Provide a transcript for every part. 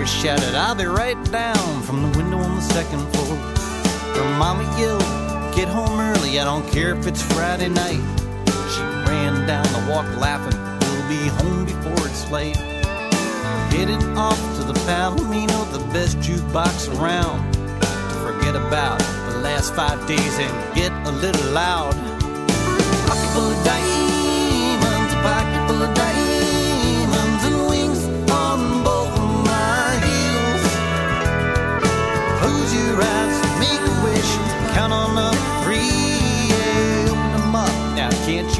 Mary shouted, I'll be right down from the window on the second floor. Her mama yelled, get home early, I don't care if it's Friday night. She ran down the walk laughing, we'll be home before it's late. Headed off to the Palomino, the best jukebox around. Forget about the last five days and get a little loud. Pocket count on up three, yeah, open them up. Now can't you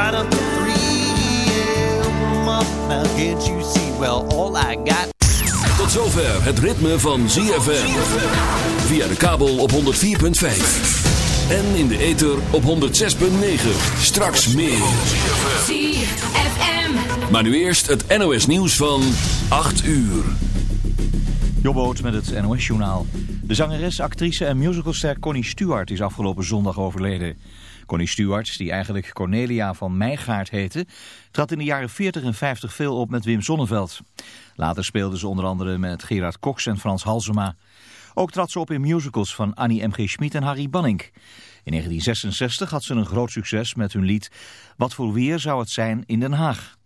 right up to three. Yeah, open 'em up, now can't you see? Well, all I got. Tot zover het ritme van ZFM. Via de kabel op 104.5. En in de ether op 106.9. Straks meer. ZFM. Maar nu eerst het NOS nieuws van 8 uur. Jobboot met het NOS-journaal. De zangeres, actrice en musicalster Connie Stewart is afgelopen zondag overleden. Connie Stewart, die eigenlijk Cornelia van Meijgaard heette, trad in de jaren 40 en 50 veel op met Wim Sonneveld. Later speelde ze onder andere met Gerard Cox en Frans Halsema. Ook trad ze op in musicals van Annie M.G. Schmid en Harry Banning. In 1966 had ze een groot succes met hun lied Wat voor weer zou het zijn in Den Haag.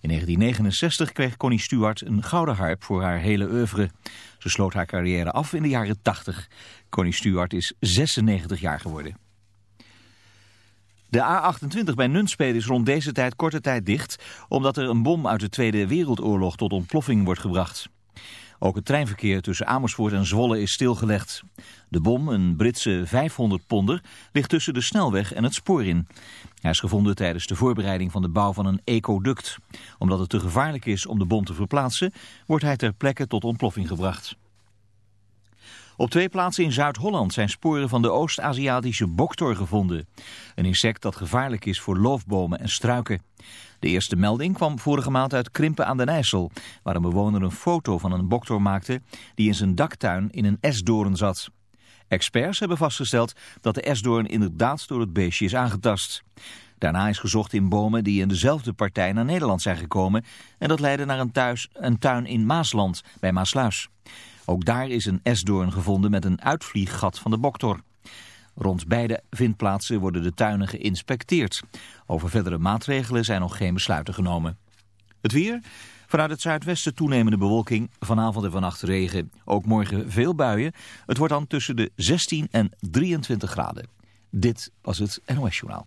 In 1969 kreeg Connie Stewart een gouden harp voor haar hele oeuvre. Ze sloot haar carrière af in de jaren 80. Connie Stewart is 96 jaar geworden. De A28 bij Nunspeet is rond deze tijd korte tijd dicht... omdat er een bom uit de Tweede Wereldoorlog tot ontploffing wordt gebracht. Ook het treinverkeer tussen Amersfoort en Zwolle is stilgelegd. De bom, een Britse 500 ponder, ligt tussen de snelweg en het spoor in. Hij is gevonden tijdens de voorbereiding van de bouw van een ecoduct. Omdat het te gevaarlijk is om de bom te verplaatsen, wordt hij ter plekke tot ontploffing gebracht. Op twee plaatsen in Zuid-Holland zijn sporen van de Oost-Aziatische boktor gevonden. Een insect dat gevaarlijk is voor loofbomen en struiken. De eerste melding kwam vorige maand uit Krimpen aan den IJssel, waar een bewoner een foto van een boktor maakte die in zijn daktuin in een esdoorn zat. Experts hebben vastgesteld dat de esdoorn inderdaad door het beestje is aangetast. Daarna is gezocht in bomen die in dezelfde partij naar Nederland zijn gekomen en dat leidde naar een, een tuin in Maasland bij Maasluis. Ook daar is een esdoorn gevonden met een uitvlieggat van de boktor. Rond beide vindplaatsen worden de tuinen geïnspecteerd. Over verdere maatregelen zijn nog geen besluiten genomen. Het weer? Vanuit het zuidwesten toenemende bewolking, vanavond en vannacht regen. Ook morgen veel buien. Het wordt dan tussen de 16 en 23 graden. Dit was het NOS Journaal.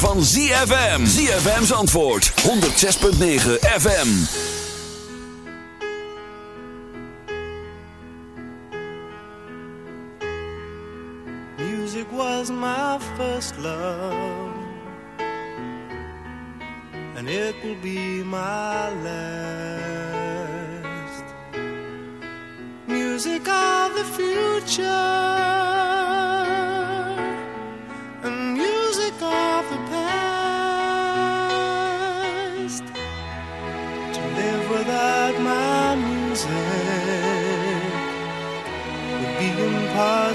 zomer van ZFM. ZFM's antwoord. 106.9 FM. Music was my first love. And it will be my last. Music of the future.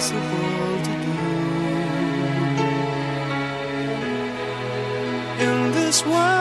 to do. In this world.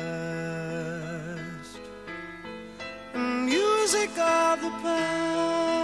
music of the past.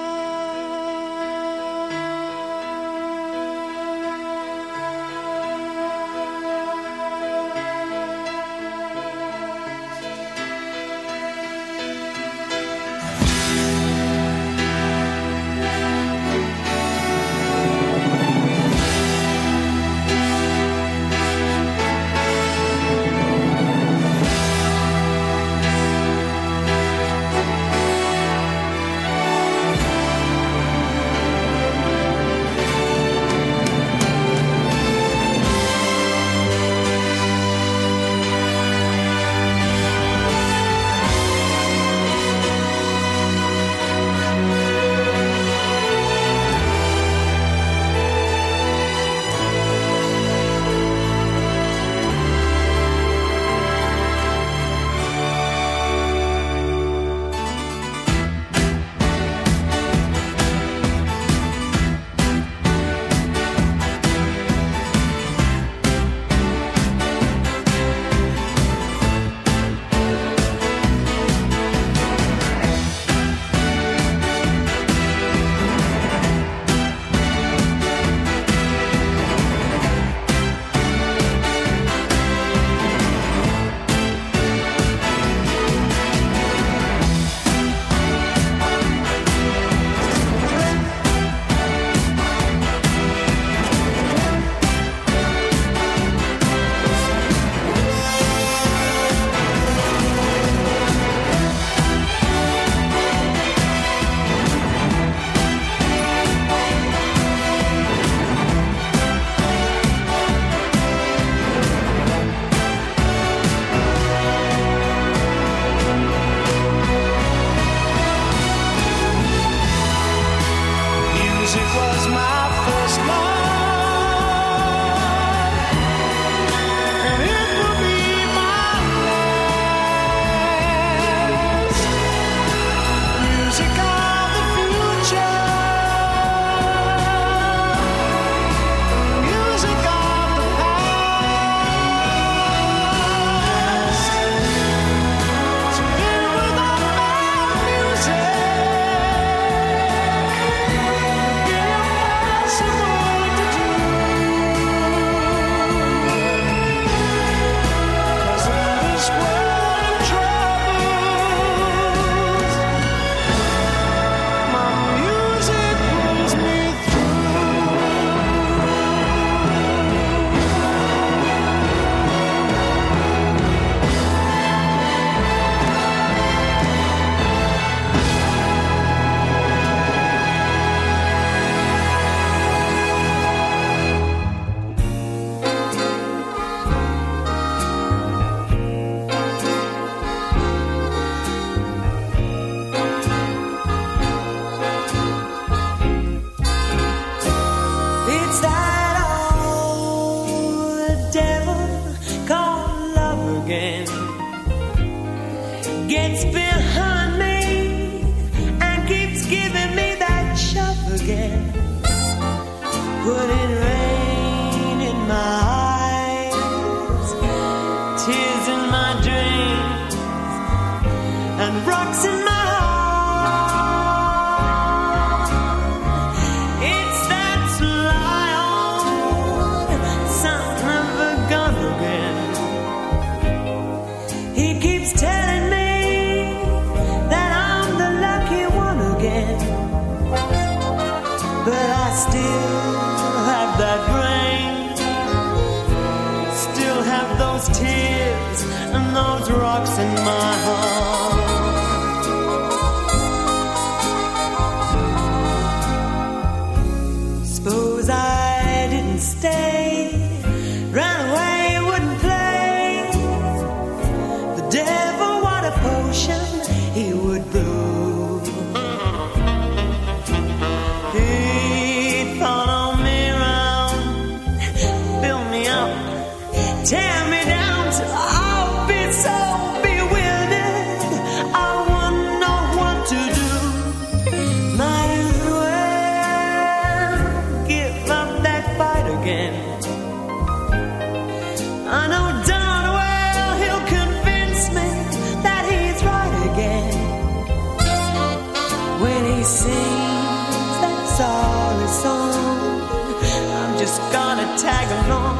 just gonna tag along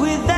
with that.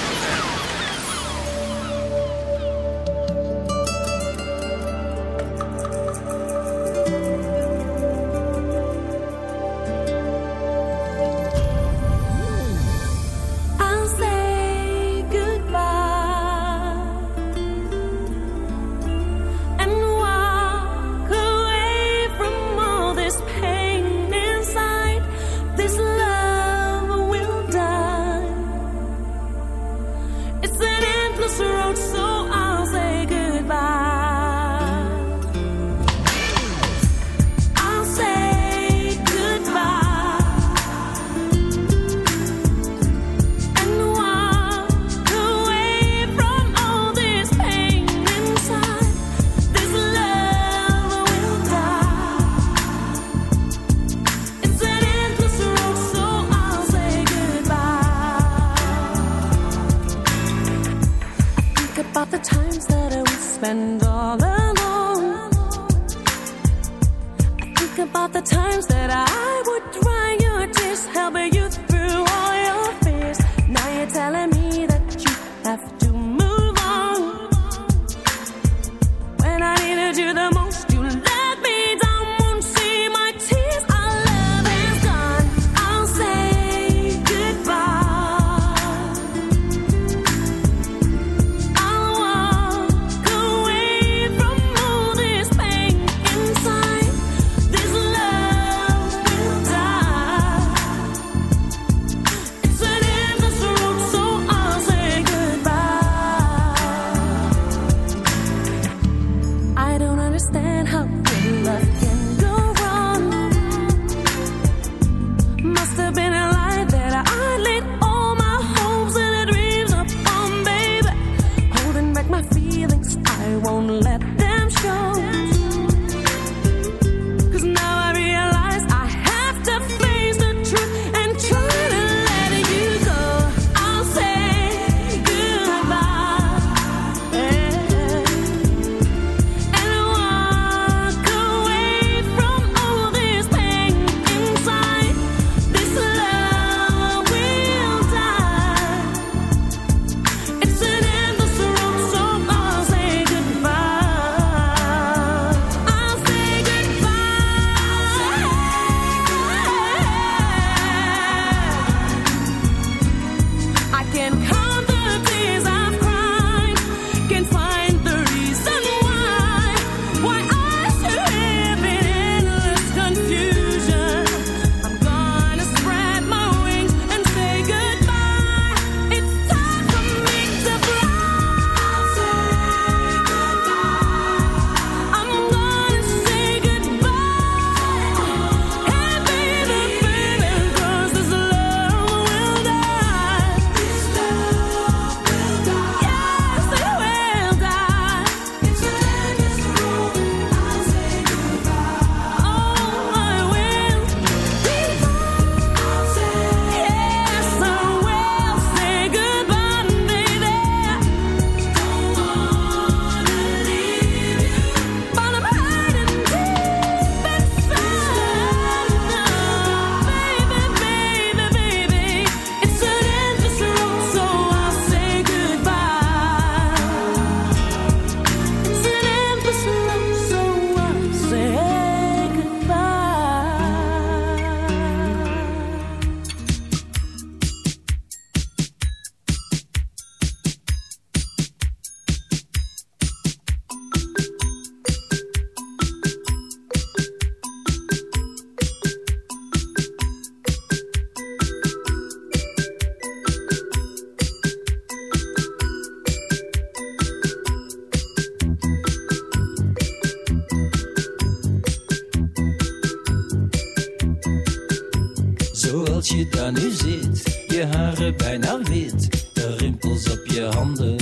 Zoals je daar nu zit, je haren bijna wit, de rimpels op je handen.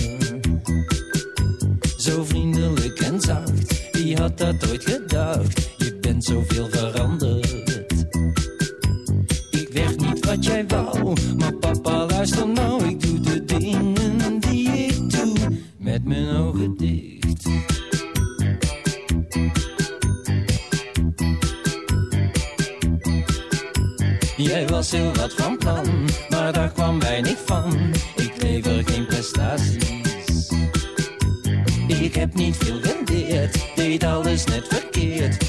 Zo vriendelijk en zacht, wie had dat ooit gedacht? Je bent zoveel veranderd. Ik werd niet wat jij wou, maar papa luister nou. heel wat van plan, maar daar kwam weinig van. Ik lever geen prestaties. Ik heb niet veel rendeerd, deed alles net verkeerd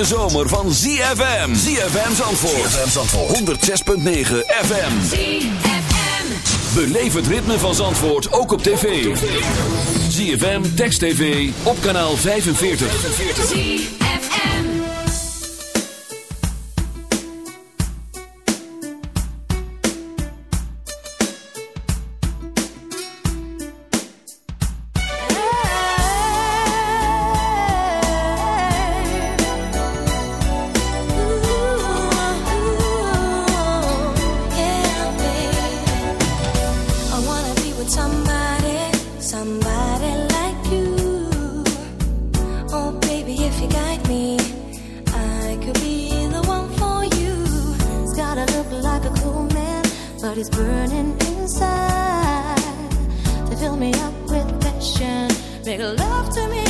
hete zomer van ZFM. ZFM Zandvoort. ZFM Zandvoort. 106.9 FM. ZFM. Beleef het ritme van Zandvoort ook op tv. ZFM, Text TV, op kanaal 45. 45. like a cool man, but he's burning inside. They fill me up with passion, make love to me.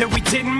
that we didn't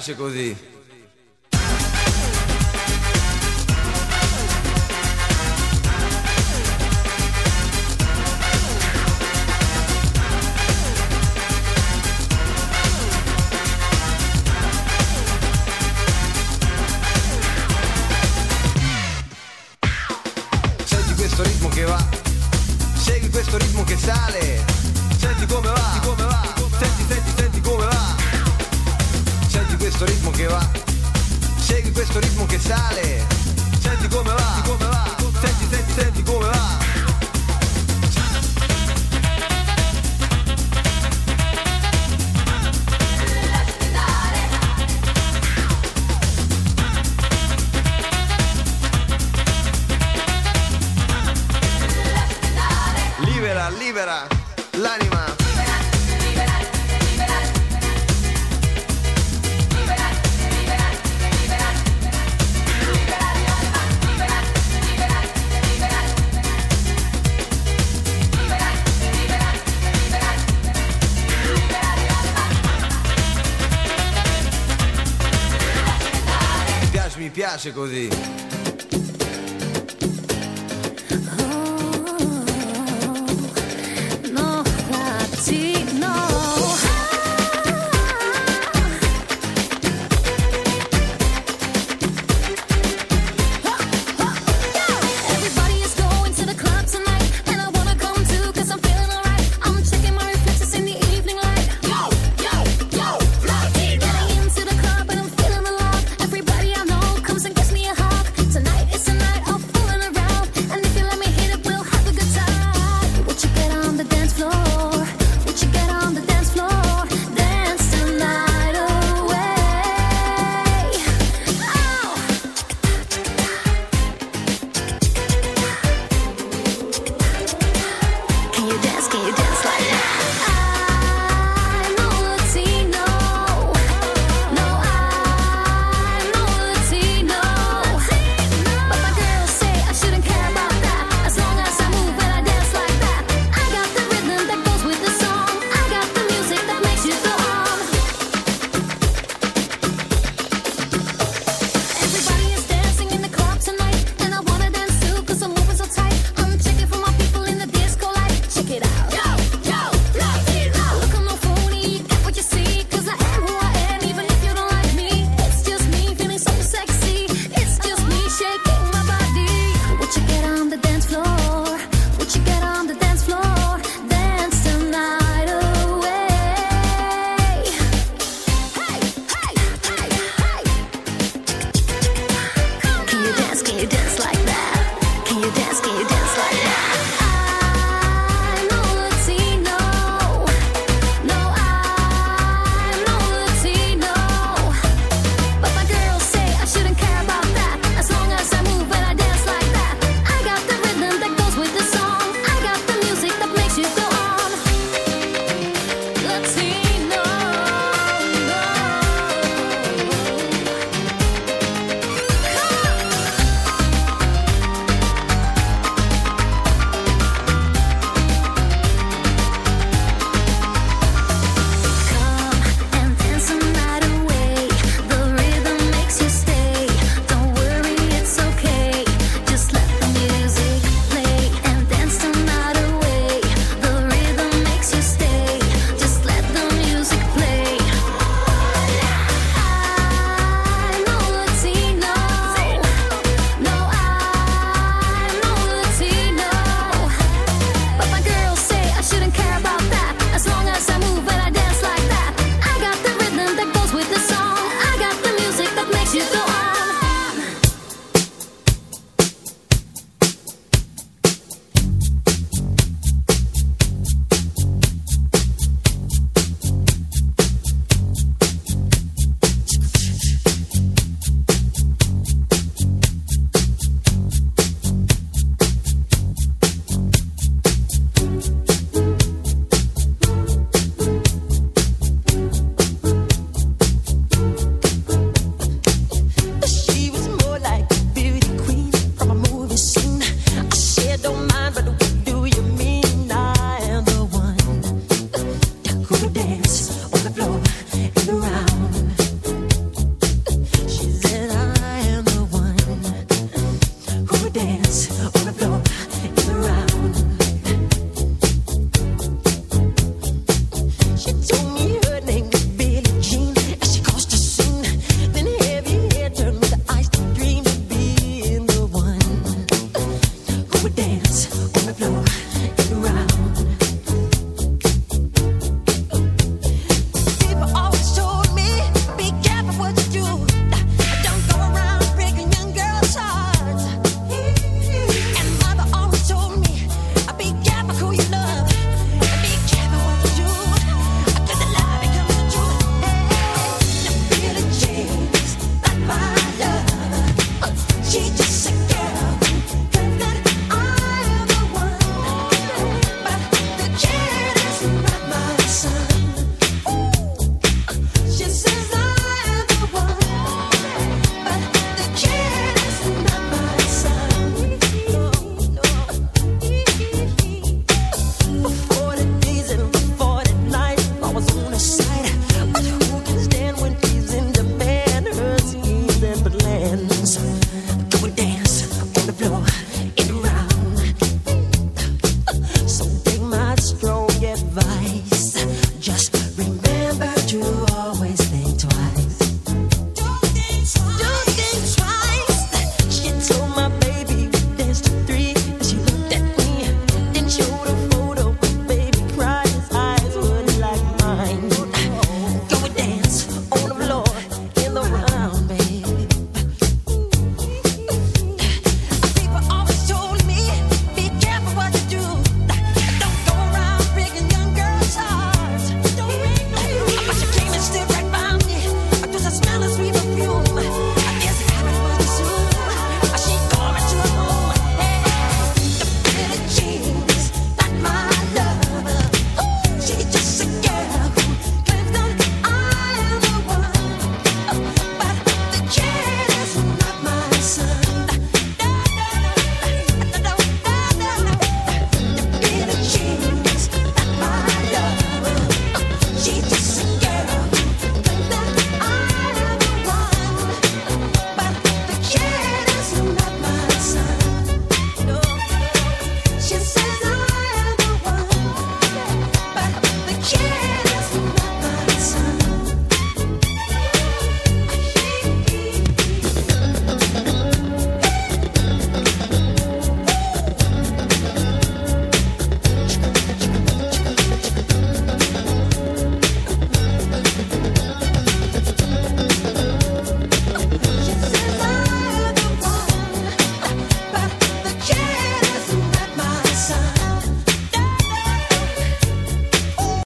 Chico assim. piace così.